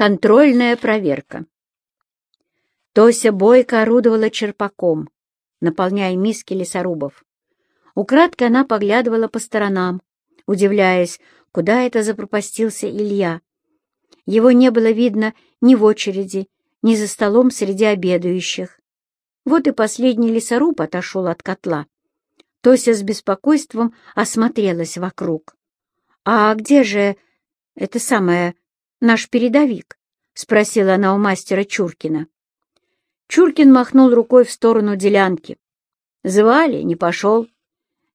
Контрольная проверка. Тося бойко орудовала черпаком, наполняя миски лесорубов. Украдкой она поглядывала по сторонам, удивляясь, куда это запропастился Илья. Его не было видно ни в очереди, ни за столом среди обедающих. Вот и последний лесоруб отошел от котла. Тося с беспокойством осмотрелась вокруг. «А где же это самое наш передовик?» — спросила она у мастера Чуркина. Чуркин махнул рукой в сторону делянки. «Звали, не пошел.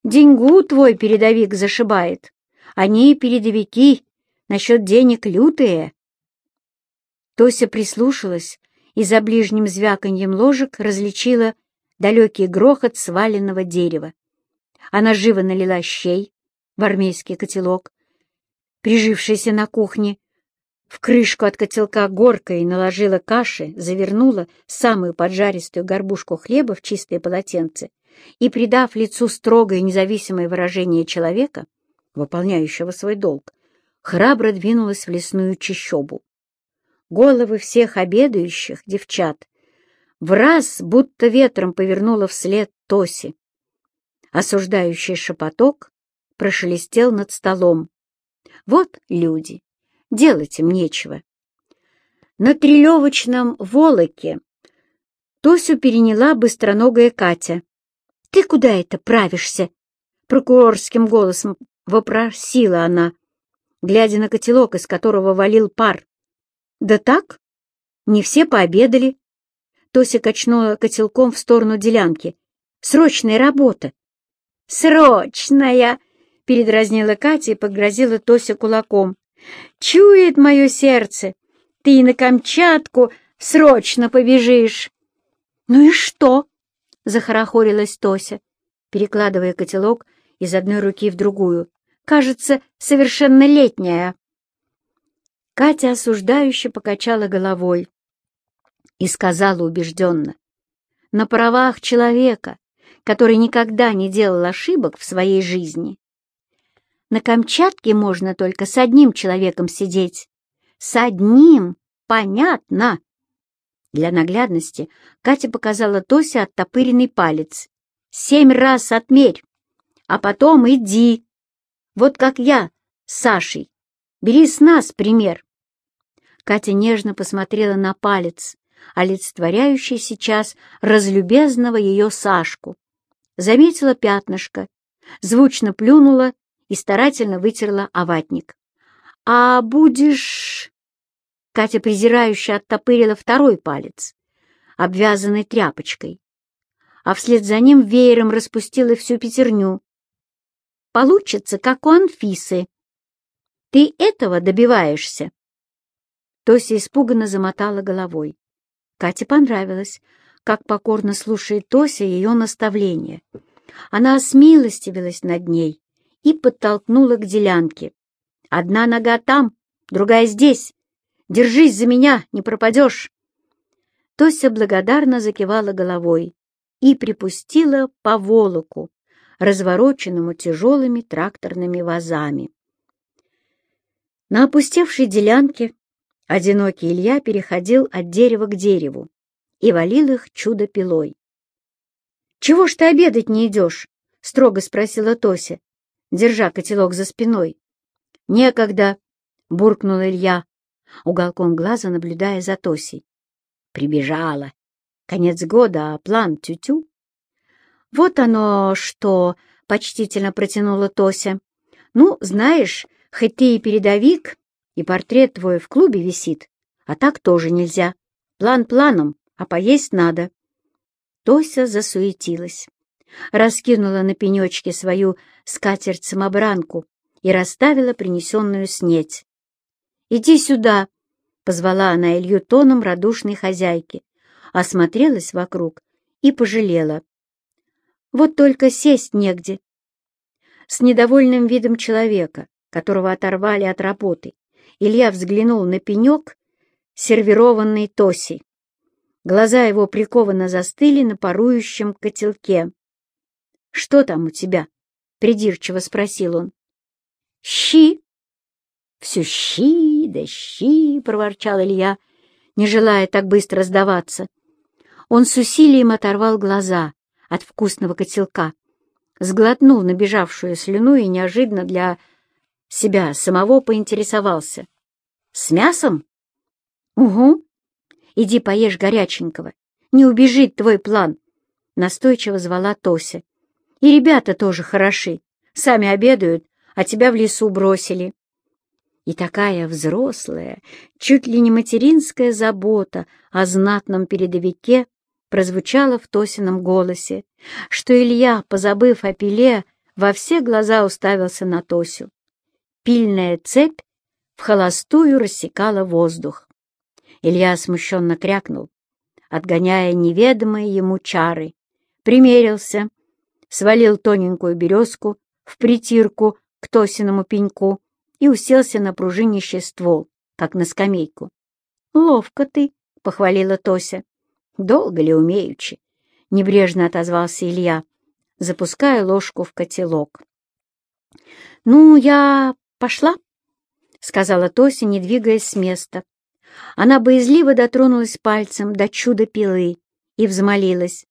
Деньгу твой передовик зашибает. Они передовики, насчет денег лютые». Тося прислушалась и за ближним звяканьем ложек различила далекий грохот сваленного дерева. Она живо налила щей в армейский котелок, прижившийся на кухне, в крышку от котелка горкой наложила каши, завернула самую поджаристую горбушку хлеба в чистое полотенце и, придав лицу строгое независимое выражение человека, выполняющего свой долг, храбро двинулась в лесную чащобу. Головы всех обедающих девчат в раз будто ветром повернула вслед Тоси. Осуждающий шепоток прошелестел над столом. Вот люди, делать им нечего. На трелевочном волоке Тосю переняла быстроногая Катя. «Ты куда это правишься?» Прокурорским голосом вопросила она, глядя на котелок, из которого валил пар. «Да так? Не все пообедали». Тося качнула котелком в сторону делянки. «Срочная работа!» «Срочная!» — передразнила Катя и погрозила Тося кулаком. Чует мое сердце, ты на Камчатку срочно побежишь. — Ну и что? — захорохорилась Тося, перекладывая котелок из одной руки в другую. — Кажется, совершеннолетняя. Катя осуждающе покачала головой и сказала убежденно. На правах человека, который никогда не делал ошибок в своей жизни, на Камчатке можно только с одним человеком сидеть. С одним, понятно. Для наглядности Катя показала Тосе оттопыренный палец. Семь раз отмерь, а потом иди. Вот как я с Сашей. Бери с нас пример. Катя нежно посмотрела на палец, олицетворяющий сейчас разлюбезного ее Сашку. Заметила пятнышко, звучно плюнула и старательно вытерла оватник. «А будешь...» Катя презирающе оттопырила второй палец, обвязанный тряпочкой, а вслед за ним веером распустила всю пятерню. «Получится, как у Анфисы. Ты этого добиваешься?» Тося испуганно замотала головой. Кате понравилось, как покорно слушает Тося ее наставления. Она осмилостивилась над ней и подтолкнула к делянке. «Одна нога там, другая здесь. Держись за меня, не пропадешь!» Тося благодарно закивала головой и припустила по волоку, развороченному тяжелыми тракторными вазами. На опустевшей делянке одинокий Илья переходил от дерева к дереву и валил их чудо-пилой. «Чего ж ты обедать не идешь?» — строго спросила Тося, держа котелок за спиной. «Некогда!» — буркнул Илья, уголком глаза наблюдая за Тосей. «Прибежала. Конец года, а план тю-тю». «Вот оно что!» — почтительно протянула Тося. «Ну, знаешь, хоть ты и передовик, и портрет твой в клубе висит, а так тоже нельзя. План планом, а поесть надо». Тося засуетилась раскинула на пенечке свою скатерть-самобранку и расставила принесенную снеть. «Иди сюда!» — позвала она Илью тоном радушной хозяйки, осмотрелась вокруг и пожалела. «Вот только сесть негде!» С недовольным видом человека, которого оторвали от работы, Илья взглянул на пенек, сервированный Тосей. Глаза его прикованно застыли на парующем котелке. «Что там у тебя?» — придирчиво спросил он. «Щи!» «Все щи да щи!» — проворчал Илья, не желая так быстро сдаваться. Он с усилием оторвал глаза от вкусного котелка, сглотнул набежавшую слюну и неожиданно для себя самого поинтересовался. «С мясом?» «Угу. Иди поешь горяченького. Не убежит твой план», — настойчиво звала Тося. «И ребята тоже хороши. Сами обедают, а тебя в лесу бросили». И такая взрослая, чуть ли не материнская забота о знатном передовике прозвучала в Тосином голосе, что Илья, позабыв о пиле, во все глаза уставился на Тосю. Пильная цепь в холостую рассекала воздух. Илья смущенно крякнул, отгоняя неведомые ему чары, примерился, свалил тоненькую березку в притирку к Тосиному пеньку и уселся на пружинищий ствол, как на скамейку. «Ловко ты!» — похвалила Тося. «Долго ли умеючи?» — небрежно отозвался Илья, запуская ложку в котелок. «Ну, я пошла?» — сказала Тося, не двигаясь с места. Она боязливо дотронулась пальцем до чуда пилы и взмолилась.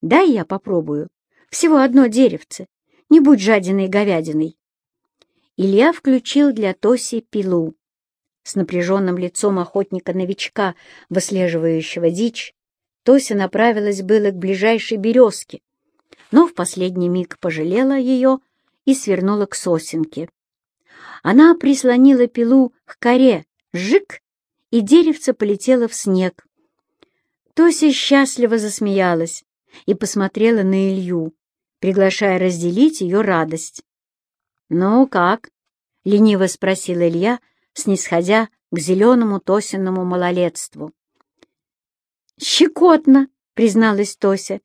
«Дай я попробую. Всего одно деревце. Не будь жадиной говядиной». Илья включил для Тоси пилу. С напряженным лицом охотника-новичка, выслеживающего дичь, Тося направилась было к ближайшей березке, но в последний миг пожалела ее и свернула к сосенке. Она прислонила пилу к коре, жик, и деревце полетело в снег. Тося счастливо засмеялась и посмотрела на Илью, приглашая разделить ее радость. «Ну как?» — лениво спросил Илья, снисходя к зеленому Тосиному малолетству. «Щекотно!» — призналась Тося,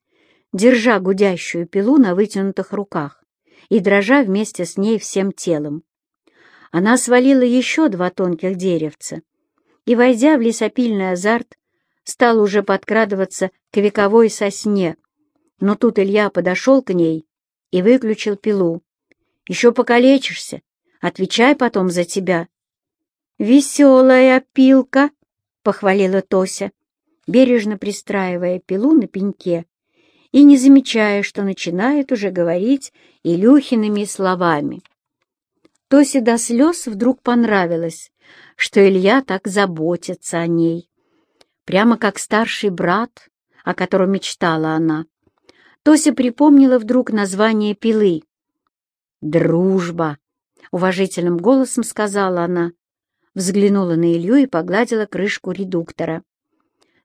держа гудящую пилу на вытянутых руках и дрожа вместе с ней всем телом. Она свалила еще два тонких деревца и, войдя в лесопильный азарт, стал уже подкрадываться к вековой сосне. Но тут Илья подошел к ней и выключил пилу. «Еще покалечишься, отвечай потом за тебя». «Веселая пилка!» — похвалила Тося бережно пристраивая пилу на пеньке и не замечая, что начинает уже говорить Илюхиными словами. Тосе до слез вдруг понравилось, что Илья так заботится о ней. Прямо как старший брат, о котором мечтала она. Тося припомнила вдруг название пилы. «Дружба», — уважительным голосом сказала она, взглянула на Илью и погладила крышку редуктора.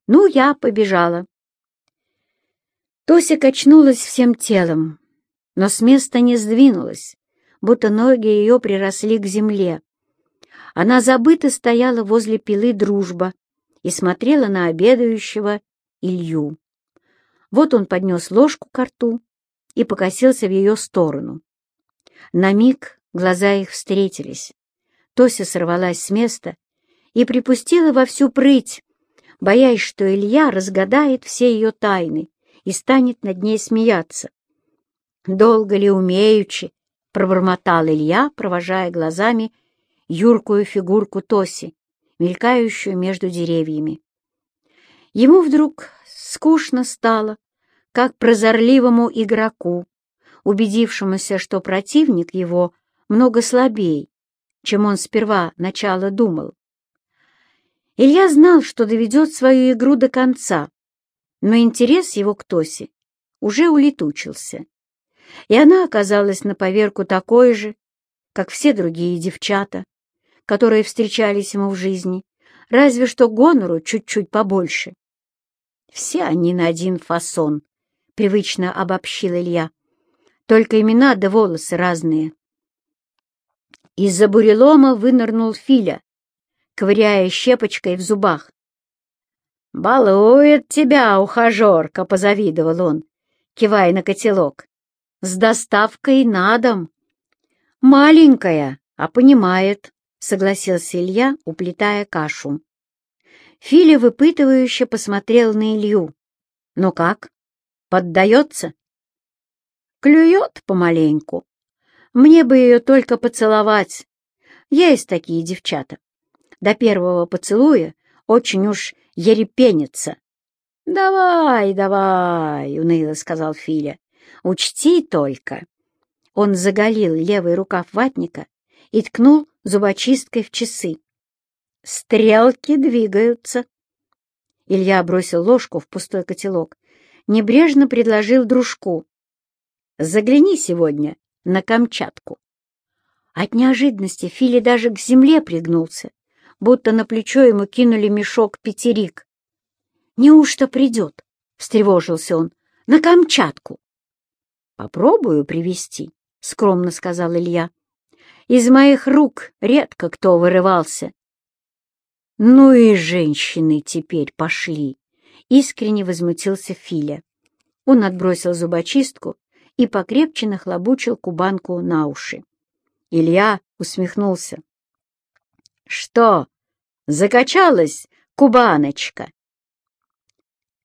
Ну, я побежала. Тося качнулась всем телом, но с места не сдвинулась, будто ноги ее приросли к земле. Она забыто стояла возле пилы дружба и смотрела на обедающего Илью. Вот он поднес ложку к рту и покосился в ее сторону. На миг глаза их встретились. Тося сорвалась с места и припустила во всю прыть, боясь, что Илья разгадает все ее тайны и станет над ней смеяться. «Долго ли умеючи?» — пробормотал Илья, провожая глазами юркую фигурку Тоси, мелькающую между деревьями. Ему вдруг скучно стало, как прозорливому игроку, убедившемуся, что противник его много слабее, чем он сперва начало думал. Илья знал, что доведет свою игру до конца, но интерес его к Тосе уже улетучился, и она оказалась на поверку такой же, как все другие девчата, которые встречались ему в жизни, разве что гонору чуть-чуть побольше. Все они на один фасон, — привычно обобщил Илья, только имена да волосы разные. Из-за бурелома вынырнул Филя ковыряя щепочкой в зубах. «Балует тебя, ухажерка!» — позавидовал он, кивая на котелок. «С доставкой на дом!» «Маленькая, а понимает», — согласился Илья, уплетая кашу. Филя выпытывающе посмотрел на Илью. «Ну как? Поддается?» «Клюет помаленьку. Мне бы ее только поцеловать. Есть такие девчата до первого поцелуя очень уж ерепенится. — Давай, давай, — уныло сказал Филя. — Учти только. Он заголил левый рукав ватника и ткнул зубочисткой в часы. «Стрелки двигаются!» Илья бросил ложку в пустой котелок, небрежно предложил дружку. «Загляни сегодня на Камчатку». От неожиданности Фили даже к земле пригнулся, будто на плечо ему кинули мешок пятерик. «Неужто придет?» — встревожился он. «На Камчатку». «Попробую привести скромно сказал Илья. Из моих рук редко кто вырывался. Ну и женщины теперь пошли, искренне возмутился Филя. Он отбросил зубочистку и покрепче нахлобучил кубанку на уши. Илья усмехнулся. «Что, закачалась кубаночка?»